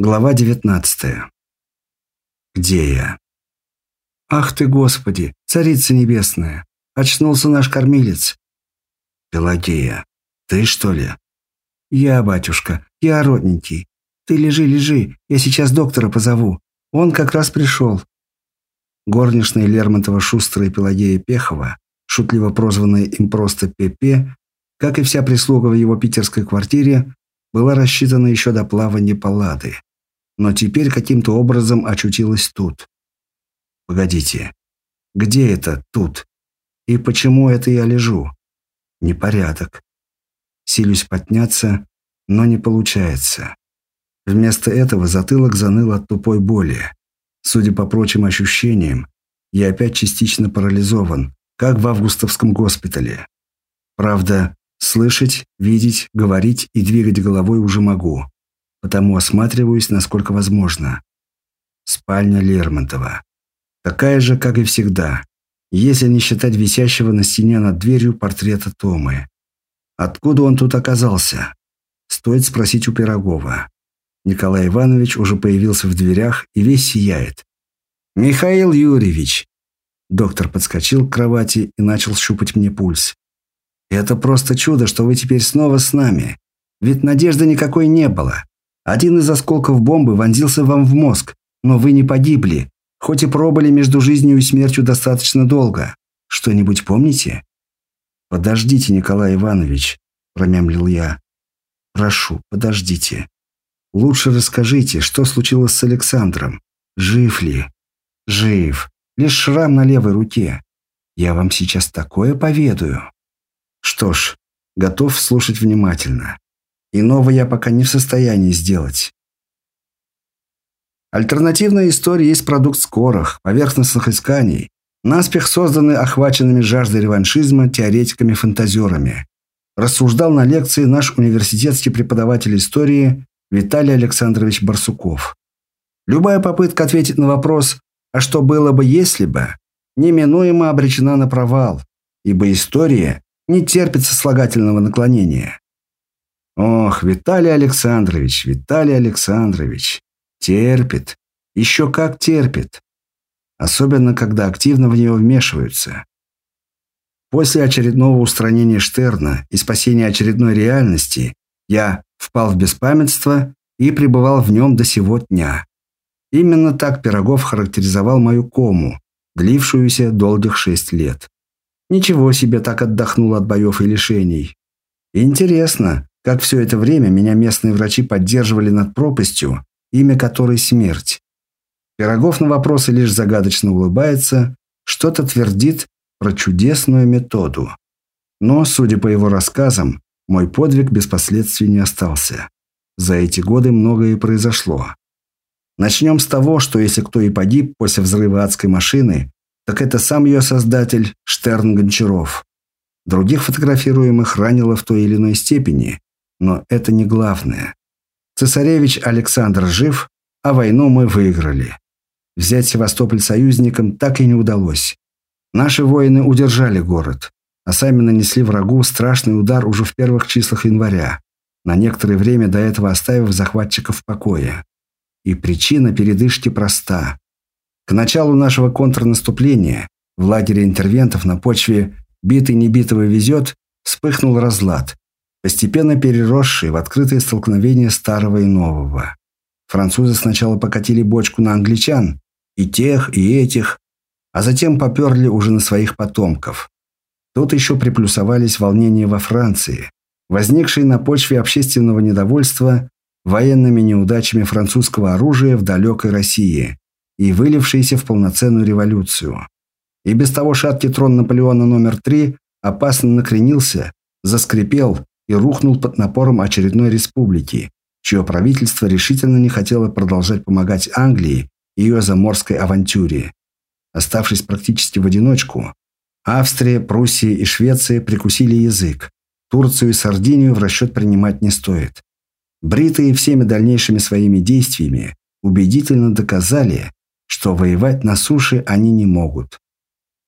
Глава 19. Где я? Ах ты, Господи, Царица Небесная! Очнулся наш кормилец. Пелагея, ты что ли? Я, батюшка, я родненький. Ты лежи, лежи, я сейчас доктора позову. Он как раз пришел. Горничная Лермонтова шустрая Пелагея Пехова, шутливо прозванная им просто Пепе, как и вся прислуга в его питерской квартире, была рассчитана еще до плавания палаты но теперь каким-то образом очутилась тут. Погодите, где это тут? И почему это я лежу? Непорядок. Силюсь подняться, но не получается. Вместо этого затылок заныл от тупой боли. Судя по прочим ощущениям, я опять частично парализован, как в августовском госпитале. Правда, слышать, видеть, говорить и двигать головой уже могу потому осматриваюсь, насколько возможно. Спальня Лермонтова. Такая же, как и всегда, если не считать висящего на стене над дверью портрета Томы. Откуда он тут оказался? Стоит спросить у Пирогова. Николай Иванович уже появился в дверях и весь сияет. «Михаил Юрьевич!» Доктор подскочил к кровати и начал щупать мне пульс. «Это просто чудо, что вы теперь снова с нами. Ведь надежды никакой не было. Один из осколков бомбы вонзился вам в мозг, но вы не погибли, хоть и пробыли между жизнью и смертью достаточно долго. Что-нибудь помните? Подождите, Николай Иванович, промямлил я. Прошу, подождите. Лучше расскажите, что случилось с Александром. Жив ли? Жив. Лишь шрам на левой руке. Я вам сейчас такое поведаю. Что ж, готов слушать внимательно. Иного я пока не в состоянии сделать. Альтернативная история есть продукт скорых, поверхностных исканий, наспех созданы охваченными жаждой реваншизма теоретиками-фантазерами. Рассуждал на лекции наш университетский преподаватель истории Виталий Александрович Барсуков. Любая попытка ответить на вопрос «а что было бы, если бы?» неминуемо обречена на провал, ибо история не терпит сослагательного наклонения. Ох, Виталий Александрович, Виталий Александрович. Терпит. Еще как терпит. Особенно, когда активно в нее вмешиваются. После очередного устранения Штерна и спасения очередной реальности я впал в беспамятство и пребывал в нем до сего дня. Именно так Пирогов характеризовал мою кому, длившуюся долгих шесть лет. Ничего себе так отдохнул от боев и лишений. Интересно, как все это время меня местные врачи поддерживали над пропастью, имя которой смерть. Пирогов на вопросы лишь загадочно улыбается, что-то твердит про чудесную методу. Но, судя по его рассказам, мой подвиг без последствий не остался. За эти годы многое произошло. Начнем с того, что если кто и погиб после взрыва адской машины, так это сам ее создатель Штерн Гончаров. Других фотографируемых ранило в той или иной степени, но это не главное. Цесаревич Александр жив, а войну мы выиграли. Взять Севастополь союзникам так и не удалось. Наши воины удержали город, а сами нанесли врагу страшный удар уже в первых числах января, на некоторое время до этого оставив захватчиков в покое. И причина передышки проста. К началу нашего контрнаступления в лагере интервентов на почве «битый не битого везет» вспыхнул разлад, постепенно переросшие в открытые столкновения старого и нового. Французы сначала покатили бочку на англичан, и тех, и этих, а затем поперли уже на своих потомков. Тут еще приплюсовались волнения во Франции, возникшие на почве общественного недовольства военными неудачами французского оружия в далекой России и вылившиеся в полноценную революцию. И без того шаткий трон Наполеона номер три опасно накренился, заскрипел и рухнул под напором очередной республики, чье правительство решительно не хотело продолжать помогать Англии и ее заморской авантюре. Оставшись практически в одиночку, Австрия, Пруссия и Швеция прикусили язык. Турцию и Сардинию в расчет принимать не стоит. Бритые всеми дальнейшими своими действиями убедительно доказали, что воевать на суше они не могут.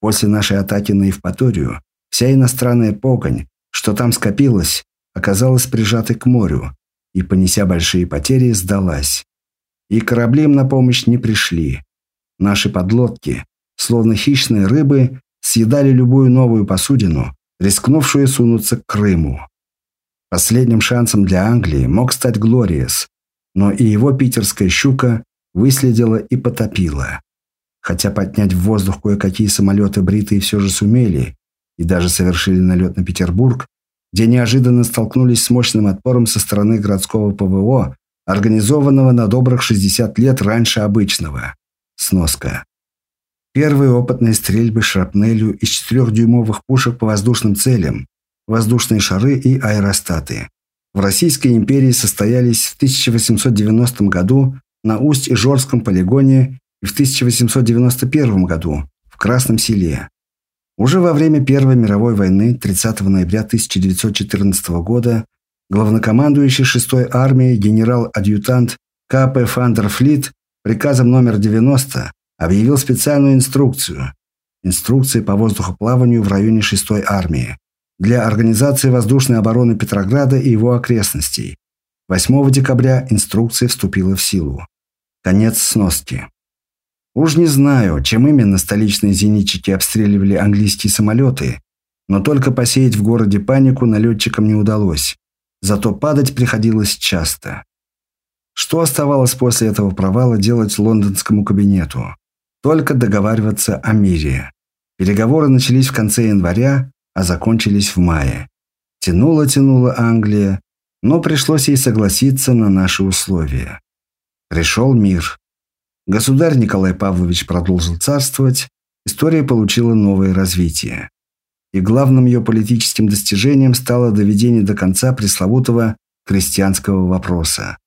После нашей атаки на Евпаторию вся иностранная погонь что там скопилось, оказалась прижатой к морю и, понеся большие потери, сдалась. и корабли им на помощь не пришли. Наши подлодки, словно хищные рыбы, съедали любую новую посудину, рискнувшую сунуться к Крыму. Последним шансом для Англии мог стать Глориес, но и его питерская щука выследила и потопила. Хотя поднять в воздух кое-какие самолеты бритые все же сумели и даже совершили налет на Петербург, где неожиданно столкнулись с мощным отпором со стороны городского ПВО, организованного на добрых 60 лет раньше обычного. Сноска. Первые опытные стрельбы шрапнелью из четырехдюймовых пушек по воздушным целям, воздушные шары и аэростаты. В Российской империи состоялись в 1890 году на Усть-Ижорском полигоне и в 1891 году в Красном селе. Уже во время Первой мировой войны 30 ноября 1914 года главнокомандующий 6-й армией генерал-адъютант К.П. Фандерфлит приказом номер 90 объявил специальную инструкцию инструкции по воздухоплаванию в районе 6-й армии для организации воздушной обороны Петрограда и его окрестностей. 8 декабря инструкция вступила в силу. Конец сноски. Уж не знаю, чем именно столичные зенитчики обстреливали английские самолеты, но только посеять в городе панику налетчикам не удалось. Зато падать приходилось часто. Что оставалось после этого провала делать лондонскому кабинету? Только договариваться о мире. Переговоры начались в конце января, а закончились в мае. Тянула-тянула Англия, но пришлось ей согласиться на наши условия. Пришел мир. Государь Николай Павлович продолжил царствовать, история получила новое развитие. И главным ее политическим достижением стало доведение до конца пресловутого крестьянского вопроса.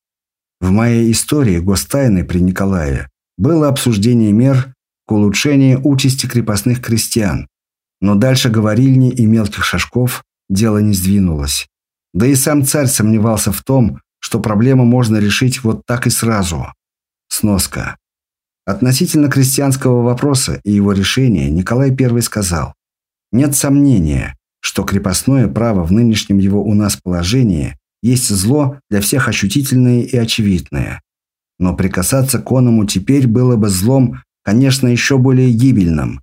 В моей истории гостайны при Николае было обсуждение мер к улучшению участи крепостных крестьян, но дальше говорильни и мелких шажков дело не сдвинулось. Да и сам царь сомневался в том, что проблему можно решить вот так и сразу. Сноска. Относительно крестьянского вопроса и его решения Николай I сказал, «Нет сомнения, что крепостное право в нынешнем его у нас положении есть зло для всех ощутительное и очевидное. Но прикасаться к оному теперь было бы злом, конечно, еще более гибельным,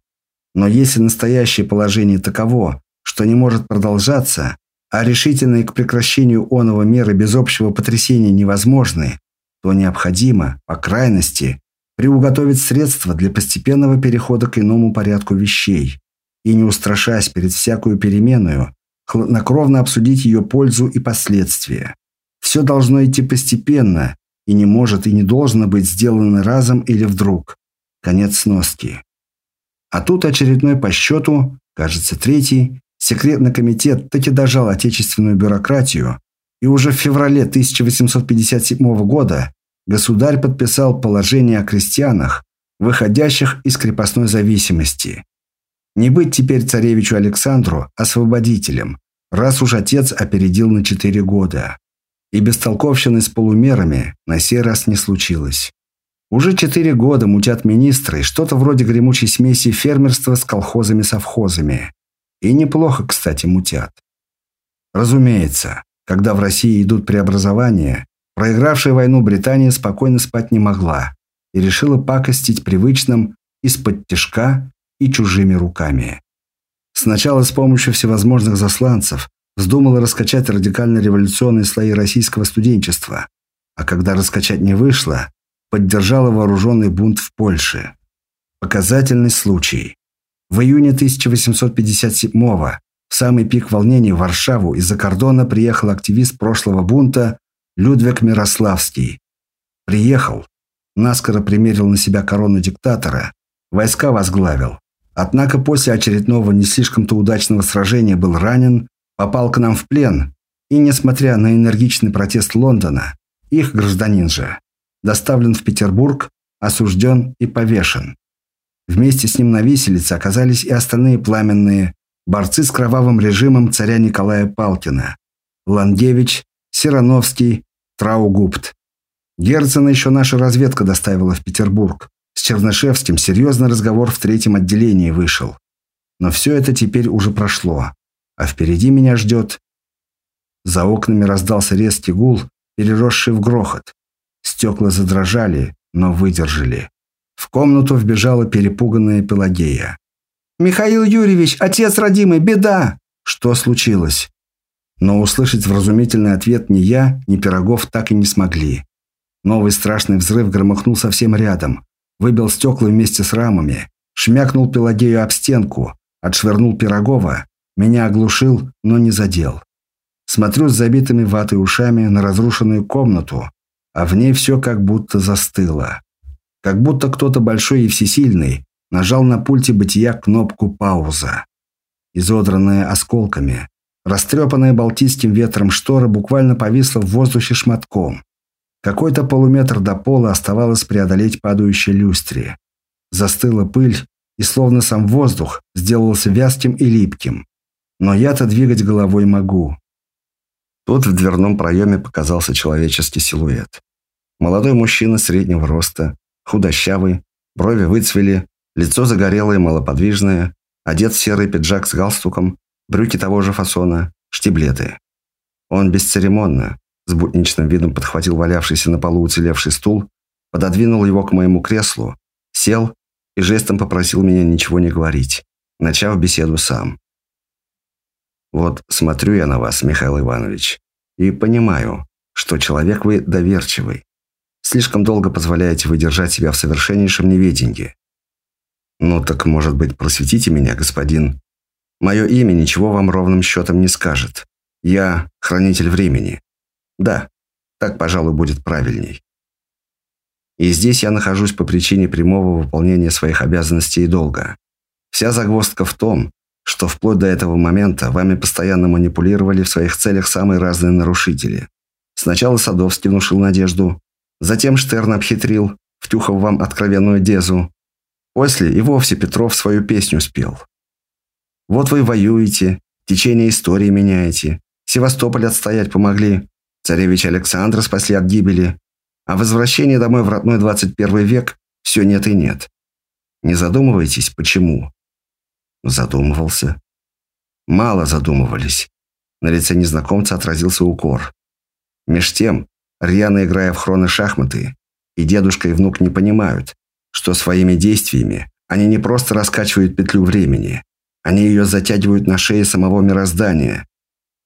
но если настоящее положение таково, что не может продолжаться, а решительные к прекращению оного меры без общего потрясения невозможны, то необходимо, по крайности, приуготовить средства для постепенного перехода к иному порядку вещей и, не устрашаясь перед всякую переменную, хладнокровно обсудить ее пользу и последствия. Все должно идти постепенно и не может и не должно быть сделано разом или вдруг. Конец сноски. А тут очередной по счету, кажется, третий, секретный комитет таки дожал отечественную бюрократию, и уже в феврале 1857 года государь подписал положение о крестьянах, выходящих из крепостной зависимости. Не быть теперь царевичу Александру освободителем, раз уж отец опередил на четыре года. И бестолковщины с полумерами на сей раз не случилось. Уже четыре года мутят министры, что-то вроде гремучей смеси фермерства с колхозами-совхозами. И неплохо, кстати, мутят. Разумеется, когда в России идут преобразования, проигравшая войну Британия спокойно спать не могла и решила пакостить привычным из-под тяжка и чужими руками. Сначала с помощью всевозможных засланцев вздумала раскачать радикально-революционные слои российского студенчества, а когда раскачать не вышло, поддержала вооруженный бунт в Польше. Показательный случай. В июне 1857-го, в самый пик волнений в Варшаву из-за кордона приехал активист прошлого бунта Людвиг Мирославский. Приехал, наскоро примерил на себя корону диктатора, войска возглавил. Однако после очередного не слишком-то удачного сражения был ранен, попал к нам в плен, и, несмотря на энергичный протест Лондона, их гражданин же, доставлен в Петербург, осужден и повешен. Вместе с ним на виселице оказались и остальные пламенные борцы с кровавым режимом царя Николая Палкина. Лангевич, Сирановский, Траугупт. Герцена еще наша разведка доставила в Петербург. С Чернышевским серьезный разговор в третьем отделении вышел. Но все это теперь уже прошло. А впереди меня ждет... За окнами раздался резкий гул, переросший в грохот. Стекла задрожали, но выдержали. В комнату вбежала перепуганная Пелагея. «Михаил Юрьевич, отец родимый, беда!» Что случилось? Но услышать вразумительный ответ ни я, ни Пирогов так и не смогли. Новый страшный взрыв громыхнул совсем рядом, выбил стекла вместе с рамами, шмякнул Пелагею об стенку, отшвырнул Пирогова, меня оглушил, но не задел. Смотрю с забитыми ватой ушами на разрушенную комнату, а в ней все как будто застыло. Как будто кто-то большой и всесильный нажал на пульте бытия кнопку «Пауза». Изодранная осколками, растрепанная балтийским ветром штора буквально повисла в воздухе шматком. Какой-то полуметр до пола оставалось преодолеть падающей люстре. Застыла пыль, и словно сам воздух сделался вязким и липким. Но я-то двигать головой могу. Тут в дверном проеме показался человеческий силуэт. Молодой мужчина среднего роста, худощавый, брови выцвели, лицо загорелое, малоподвижное, одет в серый пиджак с галстуком, брюки того же фасона, штиблеты. Он бесцеремонно, с будничным видом подхватил валявшийся на полу уцелевший стул, пододвинул его к моему креслу, сел и жестом попросил меня ничего не говорить, начав беседу сам. Вот смотрю я на вас, Михаил Иванович, и понимаю, что человек вы доверчивый. Слишком долго позволяете вы держать себя в совершеннейшем неведении. Ну так, может быть, просветите меня, господин. Мое имя ничего вам ровным счетом не скажет. Я хранитель времени. Да, так, пожалуй, будет правильней. И здесь я нахожусь по причине прямого выполнения своих обязанностей и долга. Вся загвоздка в том, что вплоть до этого момента вами постоянно манипулировали в своих целях самые разные нарушители. Сначала Садовский внушил надежду, затем Штерн обхитрил, втюхав вам откровенную дезу. После и вовсе Петров свою песню спел. Вот вы воюете, течение истории меняете, Севастополь отстоять помогли, царевич Александра спасли от гибели, а возвращение домой в родной 21 век все нет и нет. Не задумывайтесь, почему. Задумывался. Мало задумывались. На лице незнакомца отразился укор. Меж тем, рьяно играя в хроно-шахматы, и дедушка и внук не понимают, что своими действиями они не просто раскачивают петлю времени, они ее затягивают на шее самого мироздания.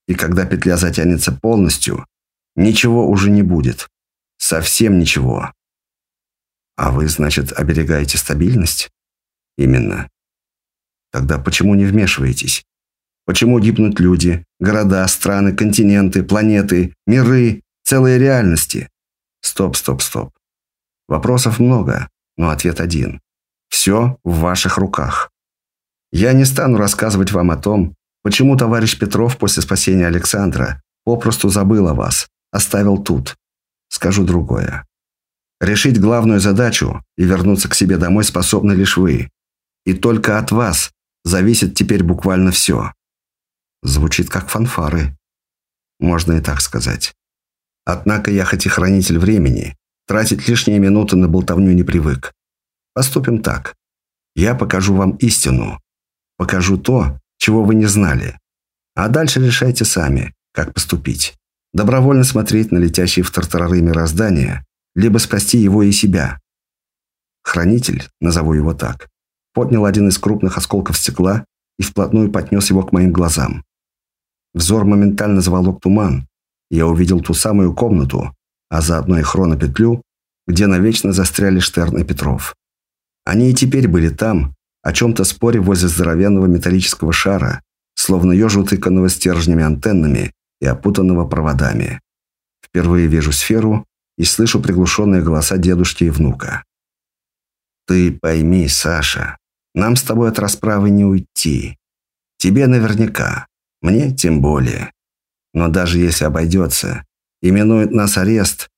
И когда петля затянется полностью, ничего уже не будет. Совсем ничего. А вы, значит, оберегаете стабильность? Именно. Тогда почему не вмешиваетесь? Почему гибнут люди, города, страны, континенты, планеты, миры, целые реальности? Стоп, стоп, стоп. Вопросов много, но ответ один. Все в ваших руках. Я не стану рассказывать вам о том, почему товарищ Петров после спасения Александра попросту забыл о вас, оставил тут. Скажу другое. Решить главную задачу и вернуться к себе домой способны лишь вы. И только от вас зависит теперь буквально все. Звучит как фанфары. Можно и так сказать. Однако я, хоть и хранитель времени, тратить лишние минуты на болтовню не привык. Поступим так. Я покажу вам истину. Покажу то, чего вы не знали. А дальше решайте сами, как поступить. Добровольно смотреть на летящие в тартарары мироздания, либо спасти его и себя. Хранитель, назову его так, поднял один из крупных осколков стекла и вплотную поднес его к моим глазам. Взор моментально заволок туман, я увидел ту самую комнату, а заодно и хронопетлю, где навечно застряли Штерн и Петров. Они и теперь были там, о чем-то споре возле здоровенного металлического шара, словно ежу утыканного стержнями антеннами и опутанного проводами. Впервые вижу сферу и слышу приглушенные голоса дедушки и внука. «Ты пойми, Саша, нам с тобой от расправы не уйти. Тебе наверняка, мне тем более. Но даже если обойдется, именует нас арест,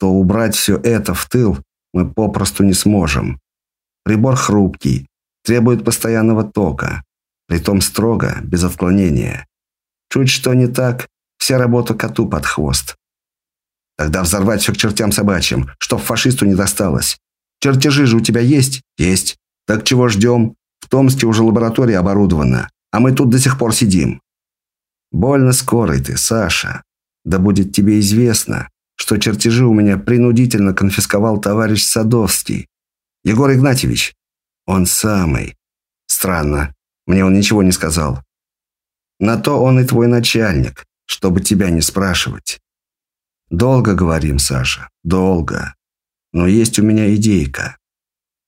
то убрать все это в тыл мы попросту не сможем. Прибор хрупкий, требует постоянного тока, притом строго, без отклонения. Чуть что не так, вся работа коту под хвост. Тогда взорвать все к чертям собачьим, чтоб фашисту не досталось. Чертежи же у тебя есть? Есть. Так чего ждем? В Томске уже лаборатория оборудована, а мы тут до сих пор сидим. Больно скорый ты, Саша. Да будет тебе известно, что чертежи у меня принудительно конфисковал товарищ Садовский. Егор Игнатьевич. Он самый. Странно. Мне он ничего не сказал. На то он и твой начальник, чтобы тебя не спрашивать. Долго говорим, Саша, долго. Но есть у меня идейка.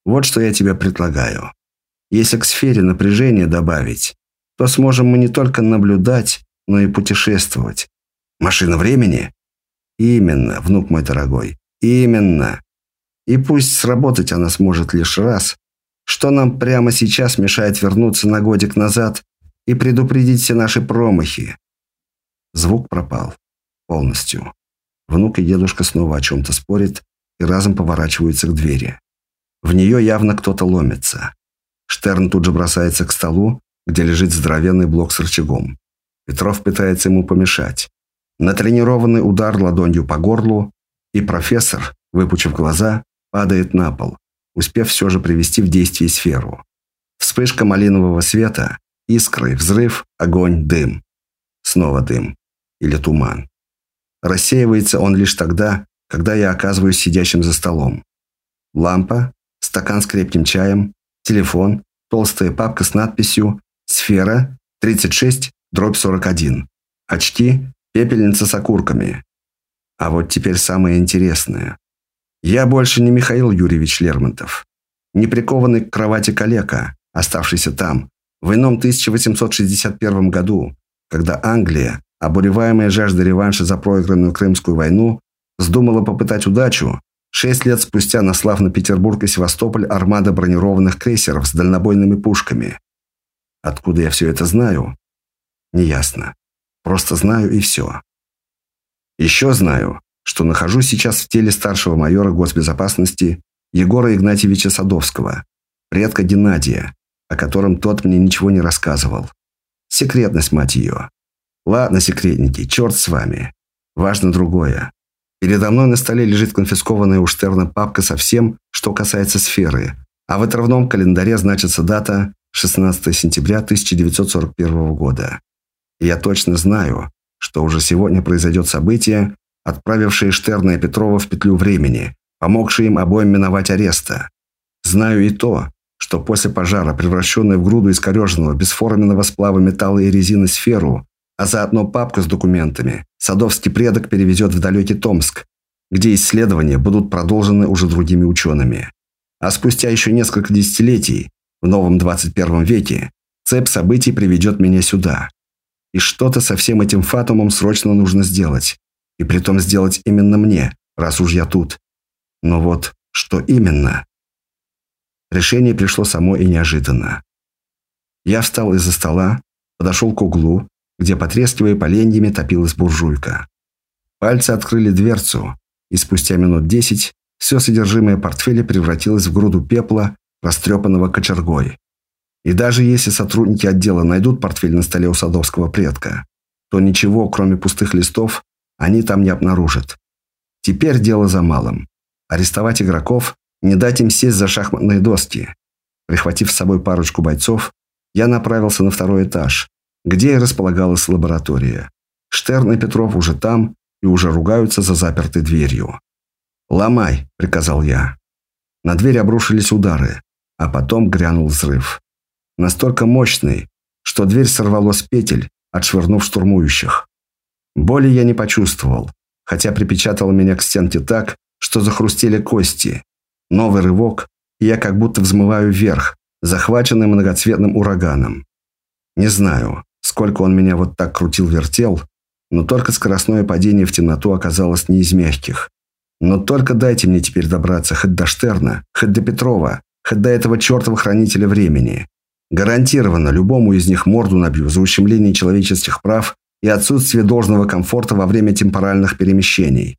Вот что я тебе предлагаю. Если к сфере напряжения добавить, то сможем мы не только наблюдать, но и путешествовать. Машина времени? Именно, внук мой дорогой, именно. И пусть сработать она сможет лишь раз, что нам прямо сейчас мешает вернуться на годик назад и предупредить все наши промахи. Звук пропал. Полностью. Внук и дедушка снова о чем-то спорят и разом поворачиваются к двери. В нее явно кто-то ломится. Штерн тут же бросается к столу, где лежит здоровенный блок с рычагом. Петров пытается ему помешать. Натренированный удар ладонью по горлу, и профессор, выпучив глаза, падает на пол, успев все же привести в действие сферу. Вспышка малинового света, искры, взрыв, огонь, дым. Снова дым. Или туман. Рассеивается он лишь тогда, когда я оказываюсь сидящим за столом. Лампа, стакан с крепким чаем, телефон, толстая папка с надписью «Сфера 36 дробь 41». Очки, пепельница с окурками. А вот теперь самое интересное. Я больше не Михаил Юрьевич Лермонтов. Не прикованный к кровати калека, оставшийся там, в ином 1861 году, когда Англия, обуреваемая жаждой реванша за проигранную Крымскую войну, вздумала попытать удачу, шесть лет спустя наслав на Петербург и Севастополь армада бронированных крейсеров с дальнобойными пушками. Откуда я все это знаю? Неясно. Просто знаю и все. Еще знаю, что нахожусь сейчас в теле старшего майора госбезопасности Егора Игнатьевича Садовского, предка Геннадия, о котором тот мне ничего не рассказывал. Секретность, мать ее. Ладно, секретники, черт с вами. Важно другое. Передо мной на столе лежит конфискованная у Штерна папка со всем, что касается сферы, а в отрывном календаре значится дата 16 сентября 1941 года. И я точно знаю, что уже сегодня произойдет событие, отправившее Штерна и Петрова в петлю времени, помогшее им обоим миновать ареста. Знаю и то, что после пожара, превращенной в груду искореженного, бесформенного сплава металла и резины сферу, а заодно папку с документами, Садовский предок перевезет в далекий Томск, где исследования будут продолжены уже другими учеными. А спустя еще несколько десятилетий, в новом 21 веке, цепь событий приведет меня сюда. И что-то со всем этим фатумом срочно нужно сделать. И притом сделать именно мне, раз уж я тут. Но вот что именно? Решение пришло само и неожиданно. Я встал из-за стола, подошел к углу, где, потрескивая поленьями, топилась буржуйка. Пальцы открыли дверцу, и спустя минут десять все содержимое портфеля превратилось в груду пепла, растрепанного кочергой. И даже если сотрудники отдела найдут портфель на столе у садовского предка, то ничего, кроме пустых листов, они там не обнаружат. Теперь дело за малым. Арестовать игроков, не дать им сесть за шахматные доски. Прихватив с собой парочку бойцов, я направился на второй этаж, где и располагалась лаборатория. Штерн и Петров уже там и уже ругаются за запертой дверью. «Ломай», — приказал я. На дверь обрушились удары, а потом грянул взрыв. Настолько мощный, что дверь сорвало с петель, отшвырнув штурмующих. Боли я не почувствовал, хотя припечатало меня к стенке так, что захрустели кости. Новый рывок, и я как будто взмываю вверх, захваченный многоцветным ураганом. Не знаю, сколько он меня вот так крутил-вертел, но только скоростное падение в темноту оказалось не из мягких. Но только дайте мне теперь добраться хоть до Штерна, хоть до Петрова, хоть до этого чертова хранителя времени. Гарантированно любому из них морду набью за ущемление человеческих прав и отсутствие должного комфорта во время темпоральных перемещений.